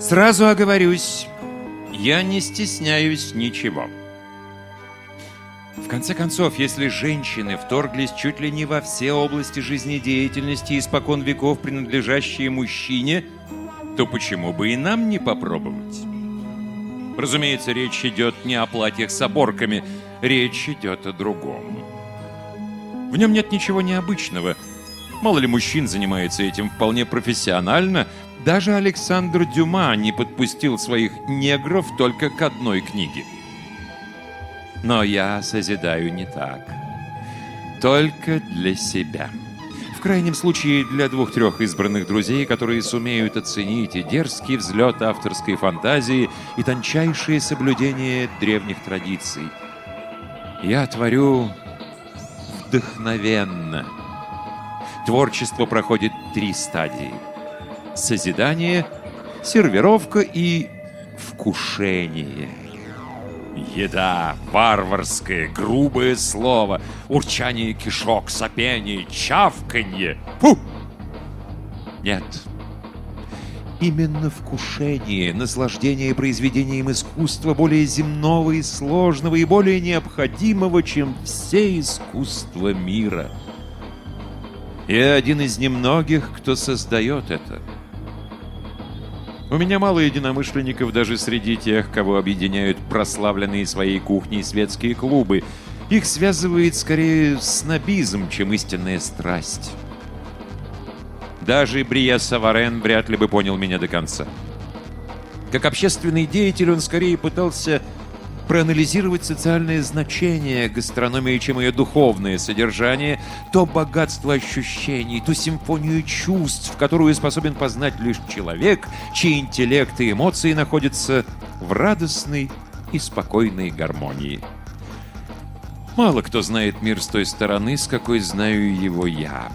Сразу оговорюсь, я не стесняюсь ничего. В конце концов, если женщины вторглись чуть ли не во все области жизнедеятельности, испокон веков принадлежащие мужчине, то почему бы и нам не попробовать? Разумеется, речь идет не о платьях с оборками, речь идет о другом. В нем нет ничего необычного. Мало ли мужчин занимается этим вполне профессионально. Даже Александр Дюма не подпустил своих негров только к одной книге. Но я созидаю не так. Только для себя. В крайнем случае для двух-трех избранных друзей, которые сумеют оценить и дерзкий взлет авторской фантазии, и тончайшее соблюдение древних традиций. Я творю вдохновенно. Творчество проходит три стадии. Созидание, сервировка и вкушение. Еда, варварское, грубое слово, урчание кишок, сопение, чавканье. Фу! Нет. Именно вкушение, наслаждение произведением искусства более земного и сложного и более необходимого, чем все искусства мира. Я один из немногих, кто создает это. У меня мало единомышленников даже среди тех, кого объединяют прославленные своей кухней светские клубы. Их связывает скорее снобизм, чем истинная страсть. Даже Брия Саварен вряд ли бы понял меня до конца. Как общественный деятель он скорее пытался проанализировать социальное значение гастрономии, чем ее духовное содержание, то богатство ощущений, ту симфонию чувств, которую способен познать лишь человек, чьи интеллект и эмоции находятся в радостной и спокойной гармонии. Мало кто знает мир с той стороны, с какой знаю его я.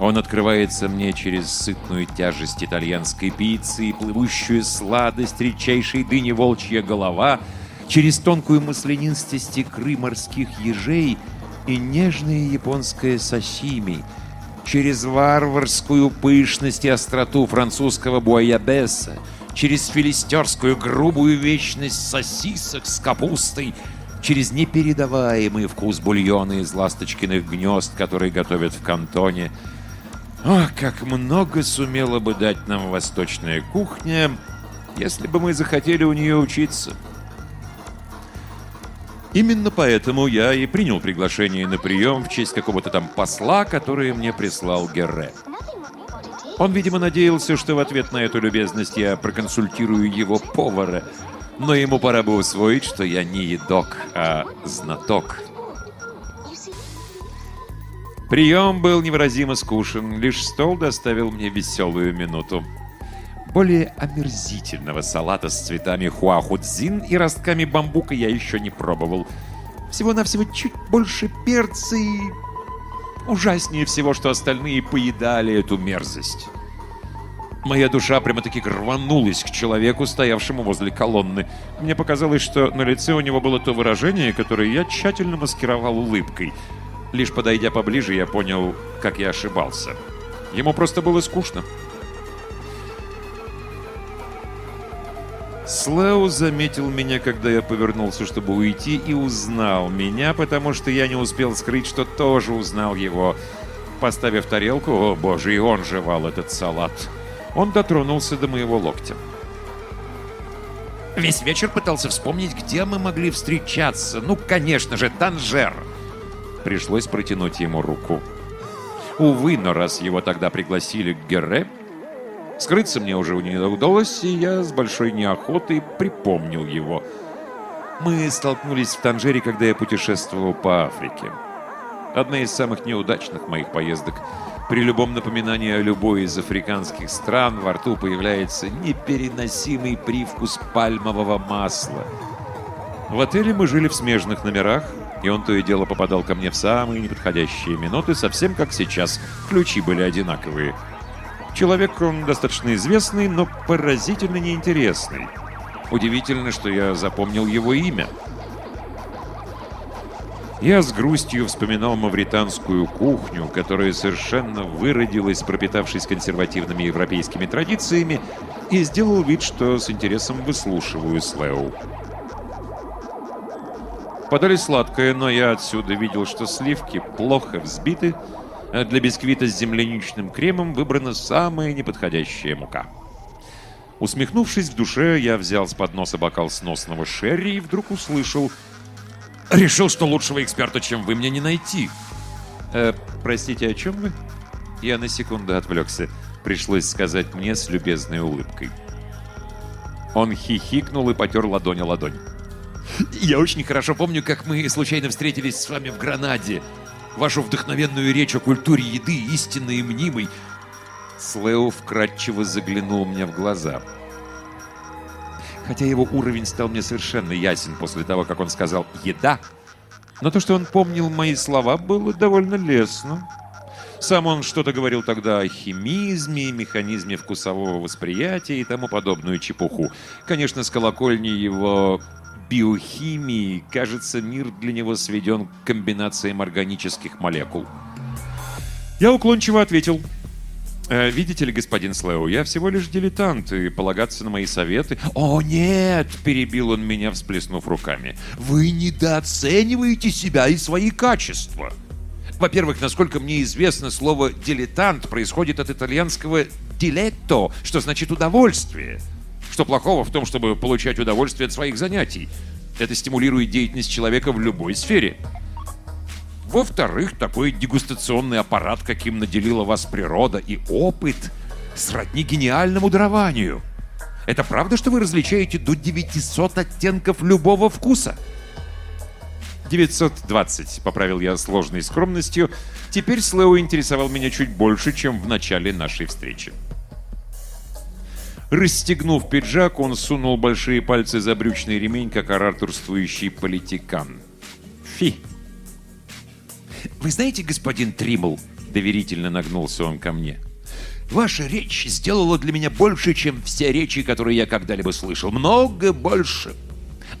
Он открывается мне через сытную тяжесть итальянской пиццы и плывущую сладость редчайшей дыни волчья голова — через тонкую маслянистость икры морских ежей и нежное японское сашими, через варварскую пышность и остроту французского буайабеса, через филистерскую грубую вечность сосисок с капустой, через непередаваемый вкус бульона из ласточкиных гнезд, которые готовят в кантоне. Ох, как много сумела бы дать нам восточная кухня, если бы мы захотели у нее учиться. Именно поэтому я и принял приглашение на прием в честь какого-то там посла, который мне прислал Герре. Он, видимо, надеялся, что в ответ на эту любезность я проконсультирую его повара, но ему пора бы усвоить, что я не едок, а знаток. Прием был невыразимо скучен, лишь стол доставил мне веселую минуту. Более омерзительного салата с цветами хуахудзин и ростками бамбука я еще не пробовал. Всего-навсего чуть больше перца и... Ужаснее всего, что остальные поедали эту мерзость. Моя душа прямо-таки рванулась к человеку, стоявшему возле колонны. Мне показалось, что на лице у него было то выражение, которое я тщательно маскировал улыбкой. Лишь подойдя поближе, я понял, как я ошибался. Ему просто было скучно. Слэу заметил меня, когда я повернулся, чтобы уйти, и узнал меня, потому что я не успел скрыть, что тоже узнал его. Поставив тарелку, о боже, и он жевал этот салат. Он дотронулся до моего локтя. Весь вечер пытался вспомнить, где мы могли встречаться. Ну, конечно же, Танжер. Пришлось протянуть ему руку. Увы, но раз его тогда пригласили к Герре, Скрыться мне уже не удалось, и я с большой неохотой припомнил его. Мы столкнулись в Танжере, когда я путешествовал по Африке. Одна из самых неудачных моих поездок. При любом напоминании о любой из африканских стран во рту появляется непереносимый привкус пальмового масла. В отеле мы жили в смежных номерах, и он то и дело попадал ко мне в самые неподходящие минуты, совсем как сейчас. Ключи были одинаковые. Человек он достаточно известный, но поразительно неинтересный. Удивительно, что я запомнил его имя. Я с грустью вспоминал мавританскую кухню, которая совершенно выродилась, пропитавшись консервативными европейскими традициями, и сделал вид, что с интересом выслушиваю Слэу. Подали сладкое, но я отсюда видел, что сливки плохо взбиты, для бисквита с земляничным кремом выбрана самая неподходящая мука. Усмехнувшись в душе, я взял с подноса бокал сносного шерри и вдруг услышал «Решил, что лучшего эксперта, чем вы, мне не найти». «Э, простите, о чем вы?» Я на секунду отвлекся. Пришлось сказать мне с любезной улыбкой. Он хихикнул и потер ладонь о ладонь. Я очень хорошо помню, как мы случайно встретились с вами в Гранаде. Вашу вдохновенную речь о культуре еды, истинной и мнимой. Слео вкратчиво заглянул мне в глаза. Хотя его уровень стал мне совершенно ясен после того, как он сказал «еда», но то, что он помнил мои слова, было довольно лестно. Сам он что-то говорил тогда о химизме, механизме вкусового восприятия и тому подобную чепуху. Конечно, с колокольни его биохимии, кажется, мир для него сведен к комбинациям органических молекул. Я уклончиво ответил. «Э, «Видите ли, господин Слэу, я всего лишь дилетант, и полагаться на мои советы...» «О, нет!» — перебил он меня, всплеснув руками. «Вы недооцениваете себя и свои качества!» Во-первых, насколько мне известно, слово «дилетант» происходит от итальянского «diletto», что значит «удовольствие». Что плохого в том, чтобы получать удовольствие от своих занятий? Это стимулирует деятельность человека в любой сфере. Во-вторых, такой дегустационный аппарат, каким наделила вас природа и опыт, сродни гениальному дарованию. Это правда, что вы различаете до 900 оттенков любого вкуса? 920, поправил я сложной скромностью. Теперь Слэу интересовал меня чуть больше, чем в начале нашей встречи. Расстегнув пиджак, он сунул большие пальцы за брючный ремень, как ораторствующий политикан. Фи! «Вы знаете, господин Тримл?» — доверительно нагнулся он ко мне. «Ваша речь сделала для меня больше, чем все речи, которые я когда-либо слышал. Много больше.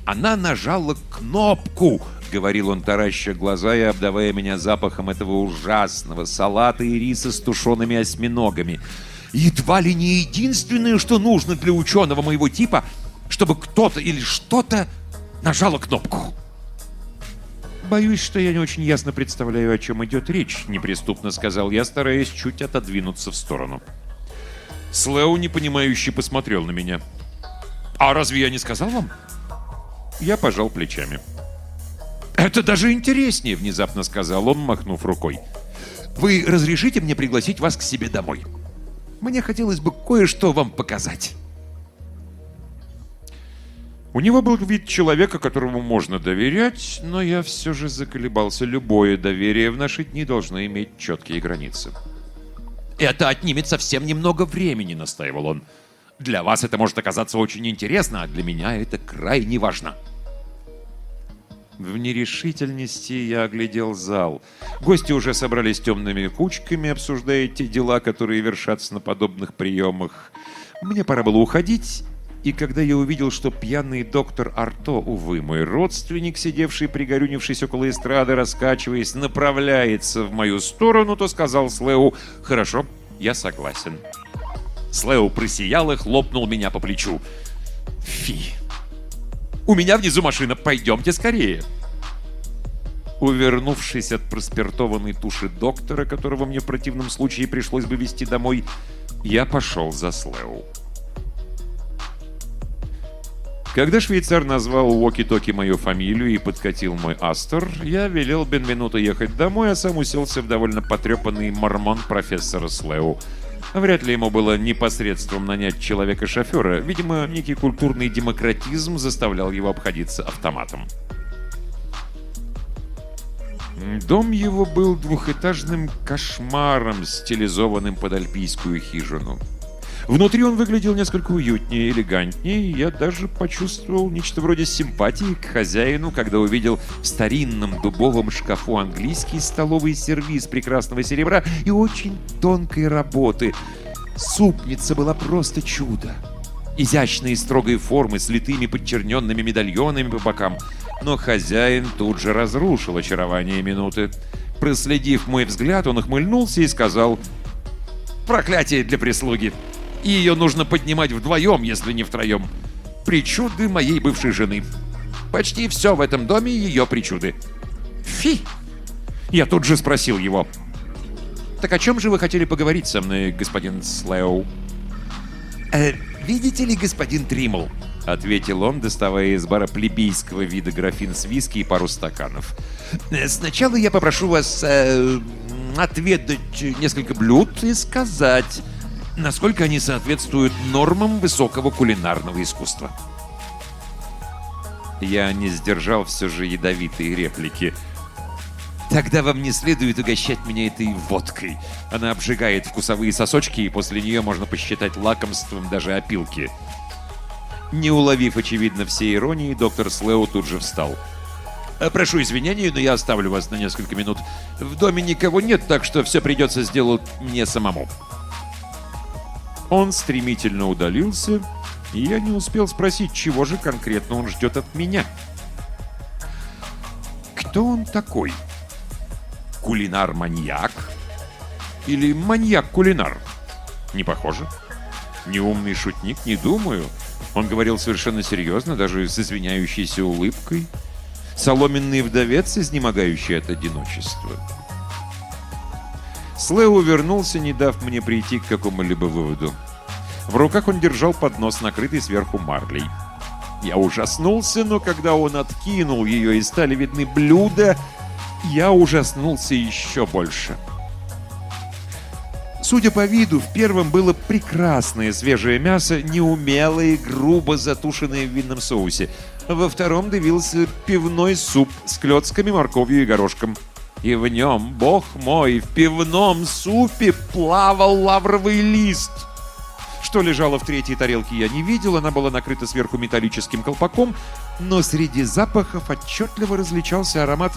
Она нажала кнопку!» — говорил он, тараща глаза и обдавая меня запахом этого ужасного салата и риса с тушеными осьминогами — едва ли не единственное, что нужно для ученого моего типа, чтобы кто-то или что-то нажало кнопку. «Боюсь, что я не очень ясно представляю, о чем идет речь», — неприступно сказал я, стараясь чуть отодвинуться в сторону. Слэу непонимающе посмотрел на меня. «А разве я не сказал вам?» Я пожал плечами. «Это даже интереснее», — внезапно сказал он, махнув рукой. «Вы разрешите мне пригласить вас к себе домой?» Мне хотелось бы кое-что вам показать». У него был вид человека, которому можно доверять, но я все же заколебался. Любое доверие в наши дни должно иметь четкие границы. «Это отнимет совсем немного времени», — настаивал он. «Для вас это может оказаться очень интересно, а для меня это крайне важно». В нерешительности я оглядел зал. Гости уже собрались темными кучками, обсуждая те дела, которые вершатся на подобных приемах. Мне пора было уходить, и когда я увидел, что пьяный доктор Арто, увы, мой родственник, сидевший пригорюнившись около эстрады, раскачиваясь, направляется в мою сторону, то сказал Слеу «Хорошо, я согласен». Слеу просиял и хлопнул меня по плечу. «Фи, у меня внизу машина, пойдемте скорее!» Увернувшись от проспиртованной туши доктора, которого мне в противном случае пришлось бы вести домой, я пошел за Слеу. Когда швейцар назвал Уоки-Токи мою фамилию и подкатил мой Астер, я велел Бенвенуту ехать домой, а сам уселся в довольно потрепанный мормон профессора Слеу — Вряд ли ему было непосредством нанять человека-шофера. Видимо, некий культурный демократизм заставлял его обходиться автоматом. Дом его был двухэтажным кошмаром, стилизованным под альпийскую хижину. Внутри он выглядел несколько уютнее, элегантнее, я даже почувствовал нечто вроде симпатии к хозяину, когда увидел в старинном дубовом шкафу английский столовый сервиз прекрасного серебра и очень тонкой работы. Супница была просто чудо. Изящные строгой формы с литыми подчерненными медальонами по бокам. Но хозяин тут же разрушил очарование минуты. Проследив мой взгляд, он ухмыльнулся и сказал «Проклятие для прислуги! И ее нужно поднимать вдвоем, если не втроем. Причуды моей бывшей жены. Почти все в этом доме ее причуды. Фи!» Я тут же спросил его «Так о чем же вы хотели поговорить со мной, господин Слэу?» «Э, «Видите ли, господин Тримл?» — ответил он, доставая из бара плебейского вида графин с виски и пару стаканов. «Э, «Сначала я попрошу вас э, отведать несколько блюд и сказать, насколько они соответствуют нормам высокого кулинарного искусства». Я не сдержал все же ядовитые реплики — Тогда вам не следует угощать меня этой водкой. Она обжигает вкусовые сосочки, и после нее можно посчитать лакомством даже опилки. Не уловив, очевидно, все иронии, доктор Слео тут же встал. «Э, «Прошу извинений, но я оставлю вас на несколько минут. В доме никого нет, так что все придется сделать мне самому». Он стремительно удалился, и я не успел спросить, чего же конкретно он ждет от меня. «Кто он такой?» кулинар-маньяк? Или маньяк-кулинар? Не похоже. Неумный шутник, не думаю. Он говорил совершенно серьезно, даже с извиняющейся улыбкой. Соломенный вдовец, изнемогающий от одиночества. Слэу вернулся, не дав мне прийти к какому-либо выводу. В руках он держал поднос, накрытый сверху марлей. Я ужаснулся, но когда он откинул ее и стали видны блюда, я ужаснулся еще больше. Судя по виду, в первом было прекрасное свежее мясо, неумелое и грубо затушенное в винном соусе. Во втором дивился пивной суп с клетками, морковью и горошком. И в нем, бог мой, в пивном супе плавал лавровый лист. Что лежало в третьей тарелке, я не видел, она была накрыта сверху металлическим колпаком, но среди запахов отчетливо различался аромат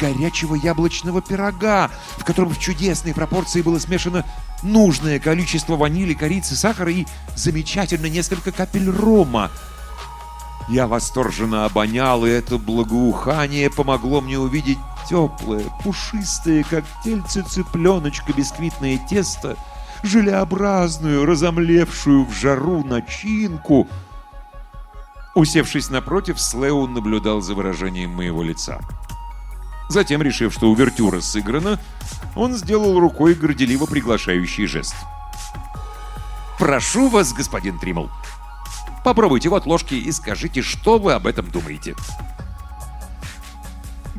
горячего яблочного пирога, в котором в чудесной пропорции было смешано нужное количество ванили, корицы, сахара и замечательно несколько капель рома. Я восторженно обонял, и это благоухание помогло мне увидеть теплое, пушистое, как тельце цыпленочка, бисквитное тесто, желеобразную, разомлевшую в жару начинку. Усевшись напротив, Слеу наблюдал за выражением моего лица. Затем, решив, что увертюра сыграна, он сделал рукой горделиво приглашающий жест. «Прошу вас, господин Тримл, попробуйте вот ложки и скажите, что вы об этом думаете».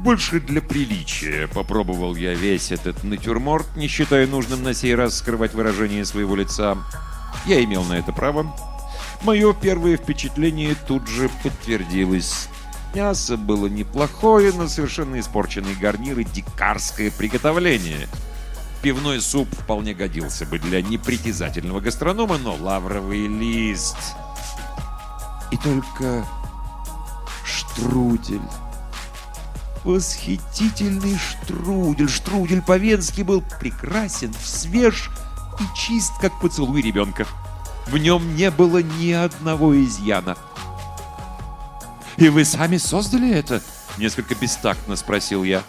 Больше для приличия попробовал я весь этот натюрморт, не считая нужным на сей раз скрывать выражение своего лица. Я имел на это право. Мое первое впечатление тут же подтвердилось. Мясо было неплохое, но совершенно испорченный гарнир и дикарское приготовление. Пивной суп вполне годился бы для непритязательного гастронома, но лавровый лист... И только штрудель. Восхитительный штрудель. Штрудель по-венски был прекрасен, свеж и чист, как поцелуй ребенка. В нем не было ни одного изъяна. «И вы сами создали это?» — несколько бестактно спросил я.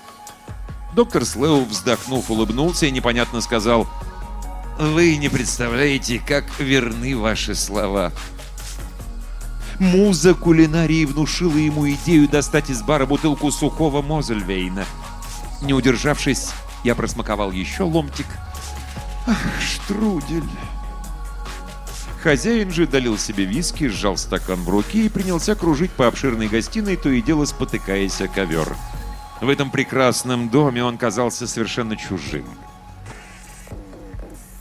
Доктор Слэу, вздохнув, улыбнулся и непонятно сказал, «Вы не представляете, как верны ваши слова». Муза кулинарии внушила ему идею достать из бара бутылку сухого Мозельвейна. Не удержавшись, я просмаковал еще ломтик. «Ах, штрудель!» Хозяин же долил себе виски, сжал стакан в руки и принялся кружить по обширной гостиной, то и дело спотыкаясь о ковер. В этом прекрасном доме он казался совершенно чужим.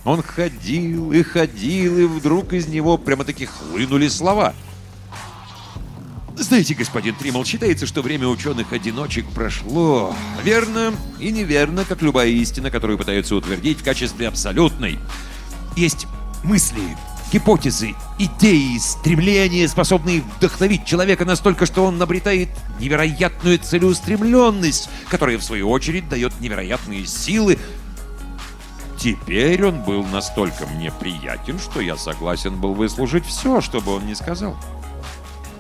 Он ходил и ходил, и вдруг из него прямо-таки хлынули слова. Знаете, господин Тримл, считается, что время ученых-одиночек прошло. Верно и неверно, как любая истина, которую пытаются утвердить в качестве абсолютной. Есть мысли, гипотезы, идеи, стремления, способные вдохновить человека настолько, что он обретает невероятную целеустремленность, которая, в свою очередь, дает невероятные силы. Теперь он был настолько мне приятен, что я согласен был выслушать все, что бы он ни сказал.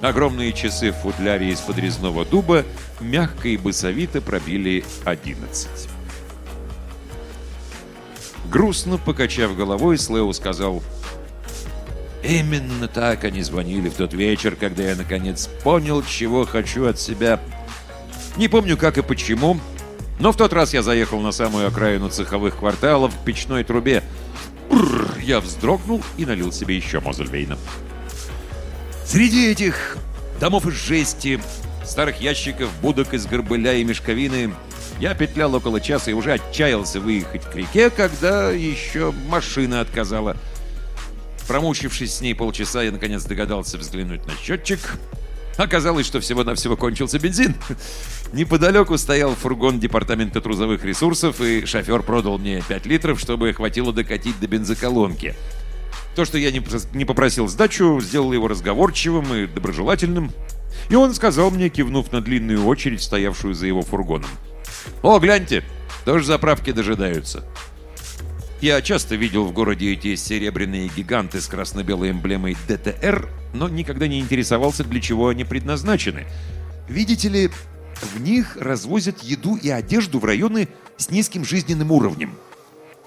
Огромные часы в футляре из подрезного дуба мягко и басовито пробили одиннадцать. Грустно покачав головой, Слеу сказал, «Именно так они звонили в тот вечер, когда я, наконец, понял, чего хочу от себя. Не помню, как и почему, но в тот раз я заехал на самую окраину цеховых кварталов в печной трубе. Бррр, я вздрогнул и налил себе еще Мозельвейна. Среди этих домов из жести, старых ящиков, будок из горбыля и мешковины я петлял около часа и уже отчаялся выехать к реке, когда еще машина отказала. Промучившись с ней полчаса, я наконец догадался взглянуть на счетчик. Оказалось, что всего-навсего кончился бензин. Неподалеку стоял фургон департамента трузовых ресурсов, и шофер продал мне 5 литров, чтобы хватило докатить до бензоколонки. То, что я не попросил сдачу, сделало его разговорчивым и доброжелательным. И он сказал мне, кивнув на длинную очередь, стоявшую за его фургоном. «О, гляньте, тоже заправки дожидаются». Я часто видел в городе эти серебряные гиганты с красно-белой эмблемой ДТР, но никогда не интересовался, для чего они предназначены. Видите ли, в них развозят еду и одежду в районы с низким жизненным уровнем.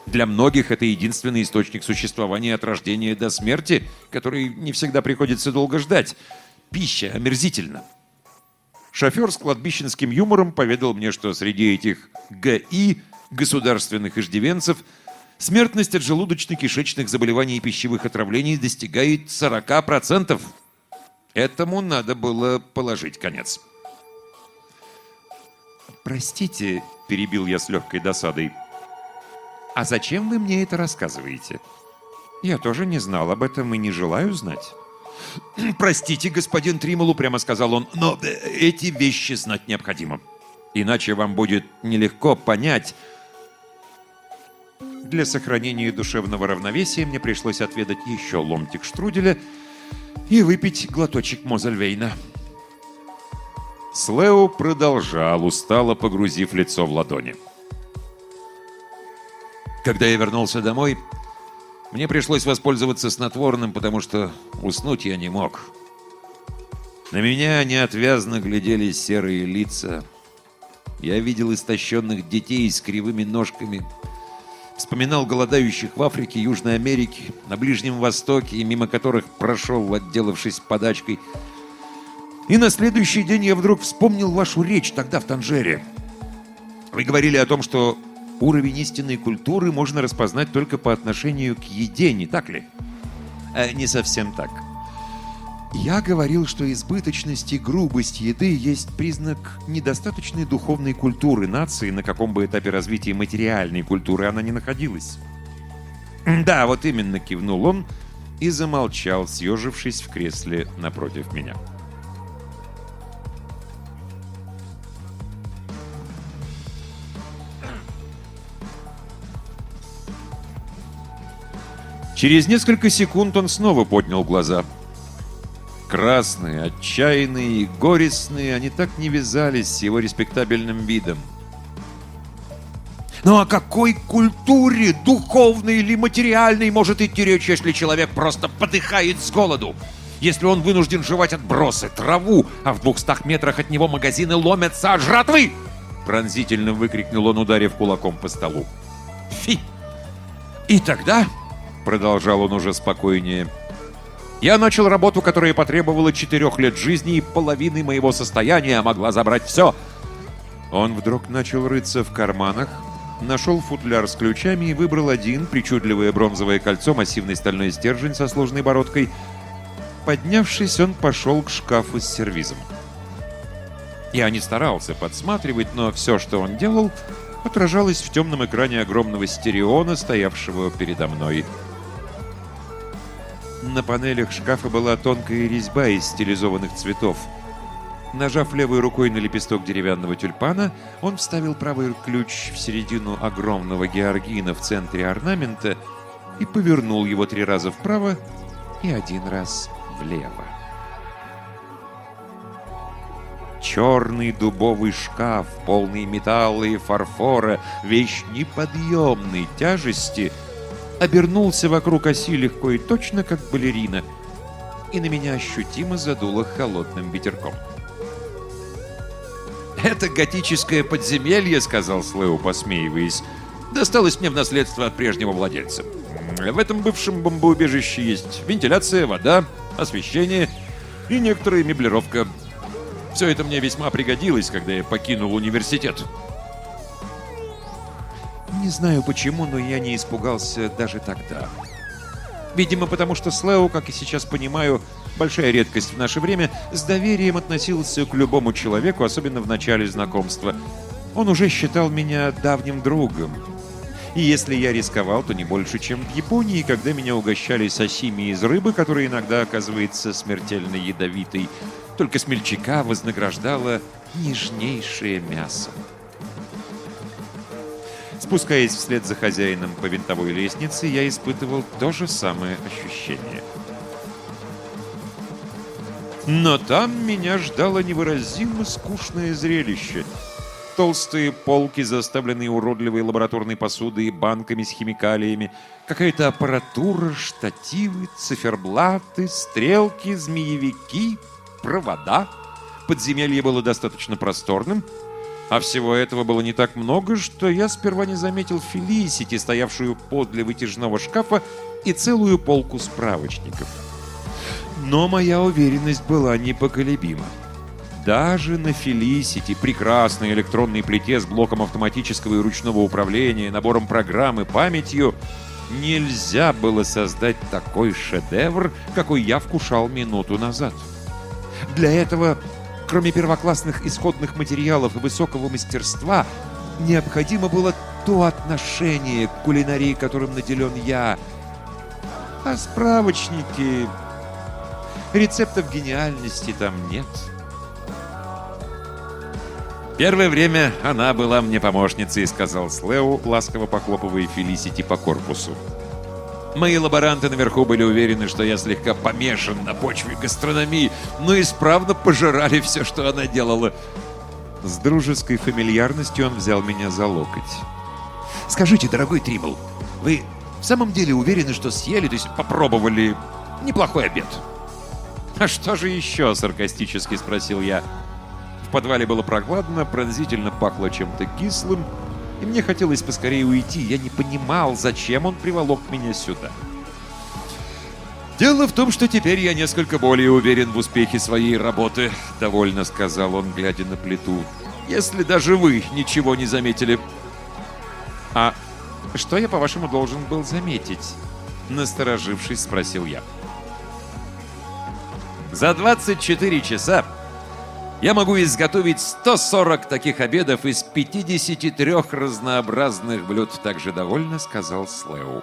Для многих это единственный источник существования от рождения до смерти, который не всегда приходится долго ждать. Пища омерзительна. Шофер с кладбищенским юмором поведал мне, что среди этих ГИ, государственных иждивенцев, смертность от желудочно-кишечных заболеваний и пищевых отравлений достигает 40%. Этому надо было положить конец. «Простите», — перебил я с легкой досадой, — «А зачем вы мне это рассказываете?» «Я тоже не знал об этом и не желаю знать». «Простите, господин Трималу», — прямо сказал он, «но э, эти вещи знать необходимо. Иначе вам будет нелегко понять...» Для сохранения душевного равновесия мне пришлось отведать еще ломтик штруделя и выпить глоточек Мозельвейна. Слео продолжал, устало погрузив лицо в ладони. Когда я вернулся домой, мне пришлось воспользоваться снотворным, потому что уснуть я не мог. На меня неотвязно глядели серые лица. Я видел истощенных детей с кривыми ножками, вспоминал голодающих в Африке, Южной Америке, на Ближнем Востоке, мимо которых прошел, отделавшись подачкой. И на следующий день я вдруг вспомнил вашу речь тогда в Танжере. Вы говорили о том, что Уровень истинной культуры можно распознать только по отношению к еде, не так ли? Э, не совсем так. Я говорил, что избыточность и грубость еды есть признак недостаточной духовной культуры нации, на каком бы этапе развития материальной культуры она ни находилась. «Да, вот именно», — кивнул он и замолчал, съежившись в кресле напротив меня. Через несколько секунд он снова поднял глаза. Красные, отчаянные и горестные, они так не вязались с его респектабельным видом. Ну о какой культуре, духовной или материальной, может идти речь, если человек просто подыхает с голоду? Если он вынужден жевать отбросы, траву, а в двухстах метрах от него магазины ломятся от жратвы? Пронзительно выкрикнул он, ударив кулаком по столу. Фи! И тогда продолжал он уже спокойнее. «Я начал работу, которая потребовала четырех лет жизни и половины моего состояния, а могла забрать все». Он вдруг начал рыться в карманах, нашел футляр с ключами и выбрал один, причудливое бронзовое кольцо, массивный стальной стержень со сложной бородкой. Поднявшись, он пошел к шкафу с сервизом. Я не старался подсматривать, но все, что он делал, отражалось в темном экране огромного стереона, стоявшего передо мной. На панелях шкафа была тонкая резьба из стилизованных цветов. Нажав левой рукой на лепесток деревянного тюльпана, он вставил правый ключ в середину огромного георгина в центре орнамента и повернул его три раза вправо и один раз влево. Черный дубовый шкаф, полный металла и фарфора, вещь неподъемной тяжести — обернулся вокруг оси легко и точно, как балерина. и на меня ощутимо задуло холодным ветерком. «Это готическое подземелье», — сказал Слэу, посмеиваясь, — «досталось мне в наследство от прежнего владельца. В этом бывшем бомбоубежище есть вентиляция, вода, освещение и некоторая меблировка. Все это мне весьма пригодилось, когда я покинул университет». Не знаю почему, но я не испугался даже тогда. Видимо, потому что Слэу, как и сейчас понимаю, большая редкость в наше время, с доверием относился к любому человеку, особенно в начале знакомства. Он уже считал меня давним другом. И если я рисковал, то не больше, чем в Японии, когда меня угощали сосими из рыбы, которая иногда оказывается смертельно ядовитой. Только смельчака вознаграждало нежнейшее мясо. Спускаясь вслед за хозяином по винтовой лестнице, я испытывал то же самое ощущение. Но там меня ждало невыразимо скучное зрелище. Толстые полки, заставленные уродливой лабораторной посудой и банками с химикалиями, какая-то аппаратура, штативы, циферблаты, стрелки, змеевики, провода. Подземелье было достаточно просторным — а всего этого было не так много, что я сперва не заметил Фелисити, стоявшую подле вытяжного шкафа, и целую полку справочников. Но моя уверенность была непоколебима. Даже на Фелисити, прекрасной электронной плите с блоком автоматического и ручного управления, набором программ и памятью, нельзя было создать такой шедевр, какой я вкушал минуту назад. Для этого Кроме первоклассных исходных материалов и высокого мастерства, необходимо было то отношение к кулинарии, которым наделен я. А справочники... Рецептов гениальности там нет. Первое время она была мне помощницей, сказал Слеу, ласково похлопывая Фелисити по корпусу. Мои лаборанты наверху были уверены, что я слегка помешан на почве гастрономии, но исправно пожирали все, что она делала. С дружеской фамильярностью он взял меня за локоть. «Скажите, дорогой Трибл, вы в самом деле уверены, что съели, то есть попробовали неплохой обед?» «А что же еще?» — саркастически спросил я. В подвале было прохладно, пронзительно пахло чем-то кислым, и мне хотелось поскорее уйти. Я не понимал, зачем он приволок меня сюда. «Дело в том, что теперь я несколько более уверен в успехе своей работы», — довольно сказал он, глядя на плиту. «Если даже вы ничего не заметили». «А что я, по-вашему, должен был заметить?» Насторожившись, спросил я. «За 24 часа я могу изготовить 140 таких обедов из 53 разнообразных блюд, также довольно сказал Слэу.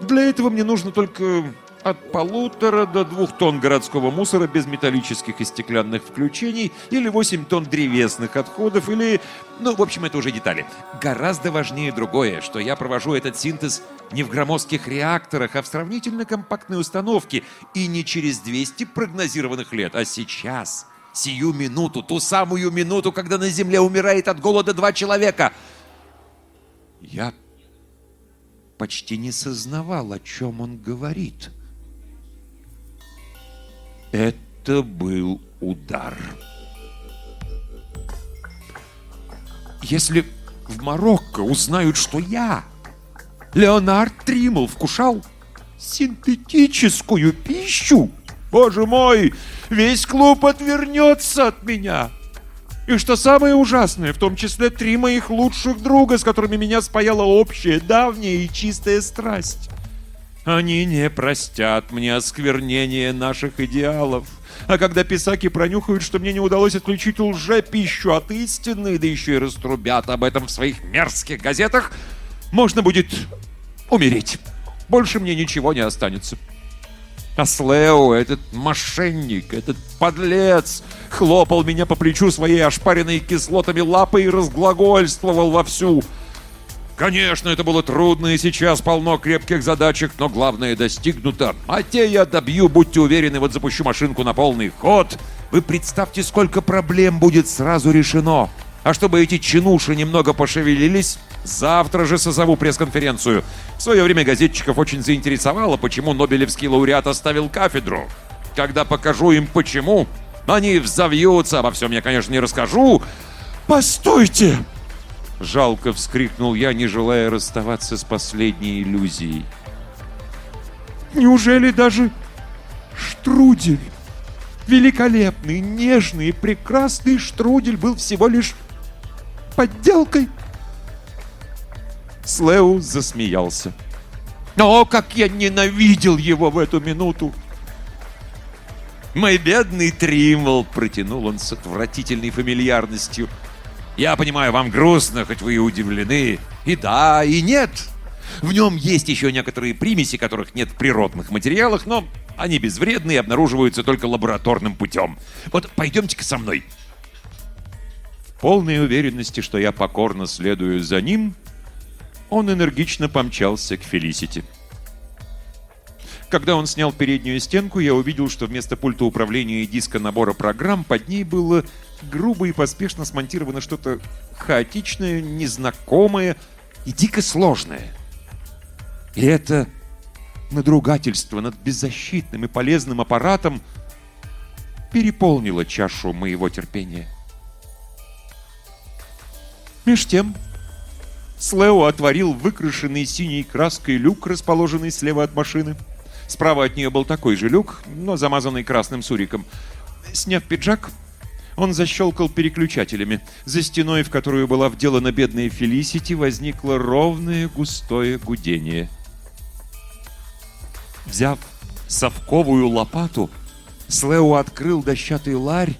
Для этого мне нужно только от полутора до двух тонн городского мусора без металлических и стеклянных включений, или 8 тонн древесных отходов, или... Ну, в общем, это уже детали. Гораздо важнее другое, что я провожу этот синтез не в громоздких реакторах, а в сравнительно компактной установке, и не через 200 прогнозированных лет, а сейчас, Сию минуту, ту самую минуту, когда на земле умирает от голода два человека. Я почти не сознавал, о чем он говорит. Это был удар. Если в Марокко узнают, что я, Леонард Тримл, вкушал синтетическую пищу, Боже мой, весь клуб отвернется от меня. И что самое ужасное, в том числе три моих лучших друга, с которыми меня спаяла общая, давняя и чистая страсть. Они не простят мне осквернение наших идеалов. А когда писаки пронюхают, что мне не удалось отключить лже-пищу от истины, да еще и раструбят об этом в своих мерзких газетах, можно будет умереть. Больше мне ничего не останется. А Слео, этот мошенник, этот подлец, хлопал меня по плечу своей ошпаренной кислотами лапой и разглагольствовал вовсю. Конечно, это было трудно, и сейчас полно крепких задачек, но главное достигнуто. А те я добью, будьте уверены, вот запущу машинку на полный ход. Вы представьте, сколько проблем будет сразу решено. А чтобы эти чинуши немного пошевелились, завтра же созову пресс-конференцию. В свое время газетчиков очень заинтересовало, почему Нобелевский лауреат оставил кафедру. когда покажу им почему, они взовьются, обо всем я, конечно, не расскажу. Постойте! Жалко вскрикнул я, не желая расставаться с последней иллюзией. Неужели даже штрудель, великолепный, нежный и прекрасный штрудель был всего лишь подделкой? Слеу засмеялся. О, как я ненавидел его в эту минуту! «Мой бедный Тримвол!» — протянул он с отвратительной фамильярностью. «Я понимаю, вам грустно, хоть вы и удивлены. И да, и нет. В нем есть еще некоторые примеси, которых нет в природных материалах, но они безвредны и обнаруживаются только лабораторным путем. Вот пойдемте-ка со мной». Полной уверенности, что я покорно следую за ним, он энергично помчался к Фелисити. Когда он снял переднюю стенку, я увидел, что вместо пульта управления и диска набора программ под ней было грубо и поспешно смонтировано что-то хаотичное, незнакомое и дико сложное. И это надругательство над беззащитным и полезным аппаратом переполнило чашу моего терпения. Меж тем, Слео отворил выкрашенный синей краской люк, расположенный слева от машины — Справа от нее был такой же люк, но замазанный красным суриком. Сняв пиджак, он защелкал переключателями. За стеной, в которую была вделана бедная Фелисити, возникло ровное густое гудение. Взяв совковую лопату, Слеу открыл дощатый ларь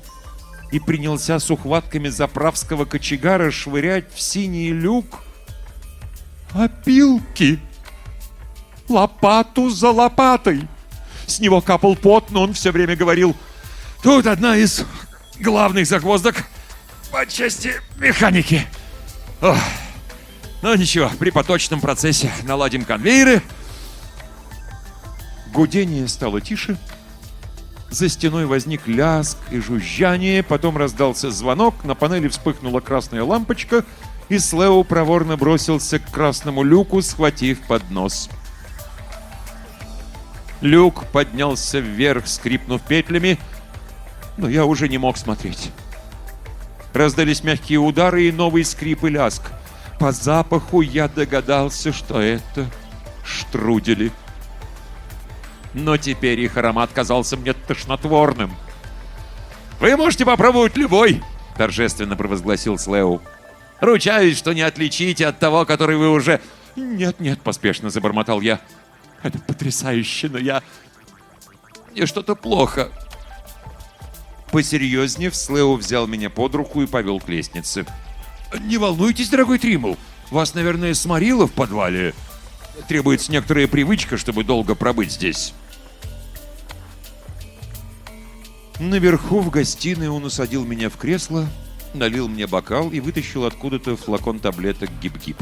и принялся с ухватками заправского кочегара швырять в синий люк опилки лопату за лопатой. С него капал пот, но он все время говорил, тут одна из главных загвоздок по части механики. Ох. Ну ничего, при поточном процессе наладим конвейеры. Гудение стало тише. За стеной возник ляск и жужжание, потом раздался звонок, на панели вспыхнула красная лампочка, и Слео проворно бросился к красному люку, схватив поднос. нос. Люк поднялся вверх, скрипнув петлями, но я уже не мог смотреть. Раздались мягкие удары и новый скрип и ляск. По запаху я догадался, что это штрудели. Но теперь их аромат казался мне тошнотворным. «Вы можете попробовать любой!» — торжественно провозгласил Слеу. «Ручаюсь, что не отличите от того, который вы уже...» «Нет-нет», — поспешно забормотал я. Это потрясающе, но я... Мне что-то плохо. Посерьезнее, Слео взял меня под руку и повел к лестнице. «Не волнуйтесь, дорогой Тримл. Вас, наверное, сморило в подвале. Требуется некоторая привычка, чтобы долго пробыть здесь». Наверху в гостиной он усадил меня в кресло, налил мне бокал и вытащил откуда-то флакон таблеток. -гиб.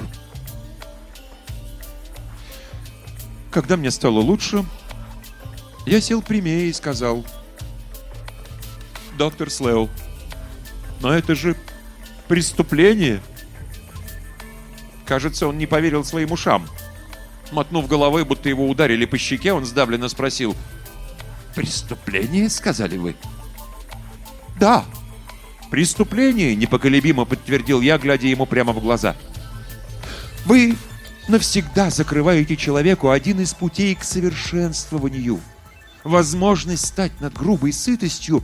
Когда мне стало лучше, я сел прямее и сказал, «Доктор Слео, но это же преступление!» Кажется, он не поверил своим ушам. Мотнув головой, будто его ударили по щеке, он сдавленно спросил, «Преступление, сказали вы?» «Да, преступление», — непоколебимо подтвердил я, глядя ему прямо в глаза. «Вы навсегда закрываете человеку один из путей к совершенствованию. Возможность стать над грубой сытостью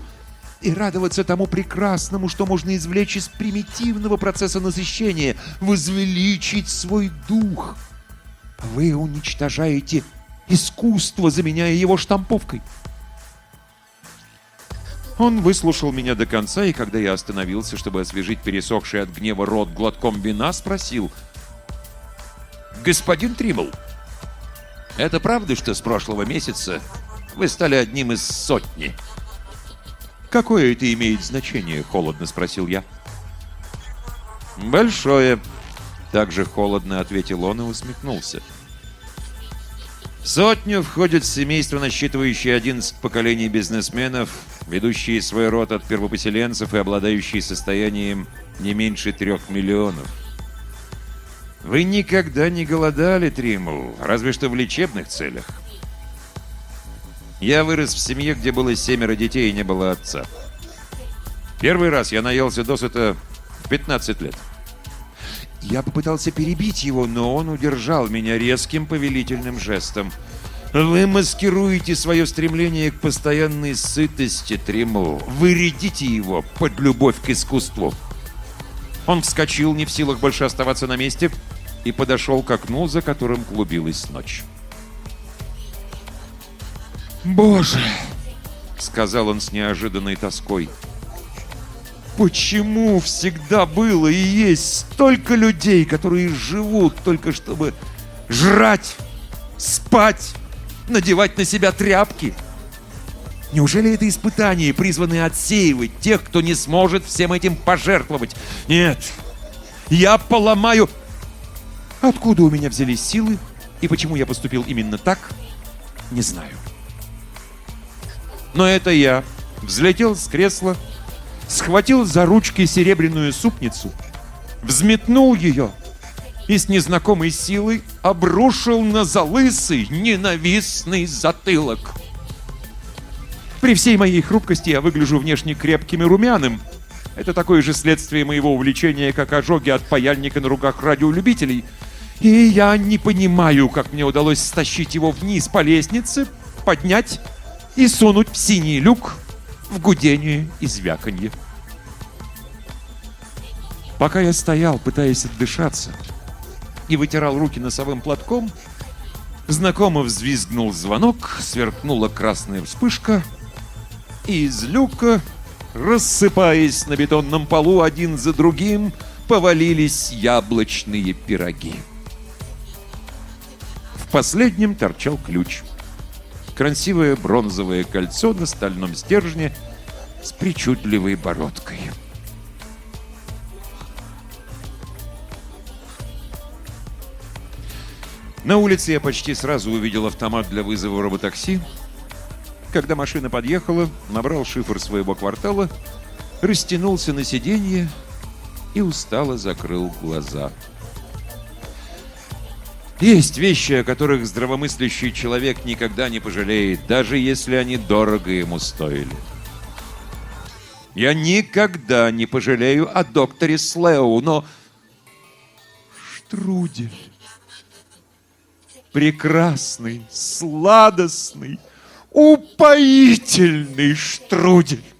и радоваться тому прекрасному, что можно извлечь из примитивного процесса насыщения, возвеличить свой дух. Вы уничтожаете искусство, заменяя его штамповкой. Он выслушал меня до конца, и когда я остановился, чтобы освежить пересохший от гнева рот глотком вина, спросил — Господин Тримл, это правда, что с прошлого месяца вы стали одним из сотни? Какое это имеет значение? Холодно спросил я. Большое. Также холодно ответил он и усмехнулся. В сотню входит семейство, насчитывающее 11 поколений бизнесменов, ведущие свой род от первопоселенцев и обладающие состоянием не меньше трех миллионов. Вы никогда не голодали, Тримл, разве что в лечебных целях. Я вырос в семье, где было семеро детей и не было отца. Первый раз я наелся досыта в 15 лет. Я попытался перебить его, но он удержал меня резким повелительным жестом. Вы маскируете свое стремление к постоянной сытости, Трему. Вы редите его под любовь к искусству. Он вскочил, не в силах больше оставаться на месте, и подошел к окну, за которым клубилась ночь. «Боже!» — сказал он с неожиданной тоской. «Почему всегда было и есть столько людей, которые живут только чтобы жрать, спать, надевать на себя тряпки?» Неужели это испытание, призванное отсеивать тех, кто не сможет всем этим пожертвовать? Нет, я поломаю... Откуда у меня взялись силы и почему я поступил именно так, не знаю. Но это я взлетел с кресла, схватил за ручки серебряную супницу, взметнул ее и с незнакомой силой обрушил на залысый ненавистный затылок. При всей моей хрупкости я выгляжу внешне крепким и румяным. Это такое же следствие моего увлечения, как ожоги от паяльника на руках радиолюбителей. И я не понимаю, как мне удалось стащить его вниз по лестнице, поднять и сунуть в синий люк в гудение и звяканье. Пока я стоял, пытаясь отдышаться, и вытирал руки носовым платком, знакомо взвизгнул звонок, сверкнула красная вспышка, и из люка, рассыпаясь на бетонном полу один за другим, повалились яблочные пироги. В последнем торчал ключ — красивое бронзовое кольцо на стальном стержне с причудливой бородкой. На улице я почти сразу увидел автомат для вызова роботакси. Когда машина подъехала, набрал шифр своего квартала, растянулся на сиденье и устало закрыл глаза. Есть вещи, о которых здравомыслящий человек никогда не пожалеет, даже если они дорого ему стоили. Я никогда не пожалею о докторе Слеу, но... Штрудель. Прекрасный, сладостный, упоительный штрудель.